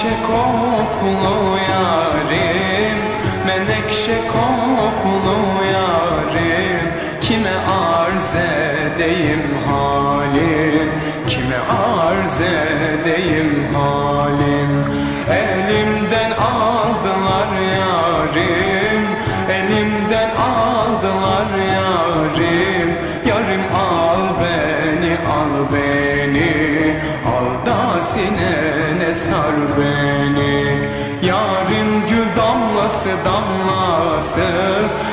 Menekşe kokulu yarim Menekşe kokulu yarim. Kime arz edeyim halim? Kime arz edeyim halim? Elimden aldılar yarim Elimden aldılar yarim. Yarim al beni al beni Al da sine damlası damlası.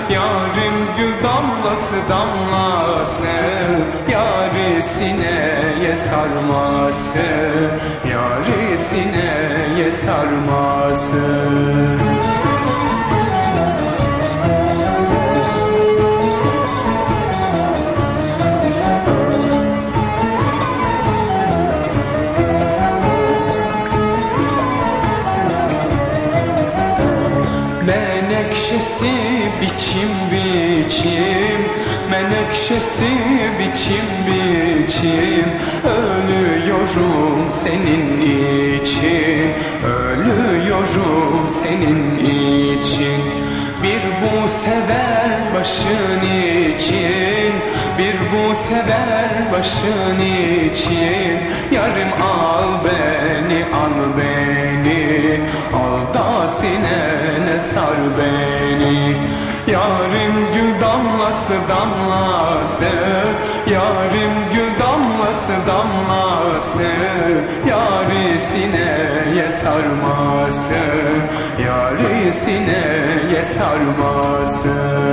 Yarim gül damlası damlası. Yari sineye sarması. Yari sineye sarması Menekşesi biçim biçim Menekşesi biçim biçim. Ölüyorum senin için Ölüyorum senin için. Bir bu sever başın için Bir bu sever başın için. Yarım al beni Yarim gül damlası damlası Yarim gül damlası damlası Yari sineye sarması Yari sineye sarması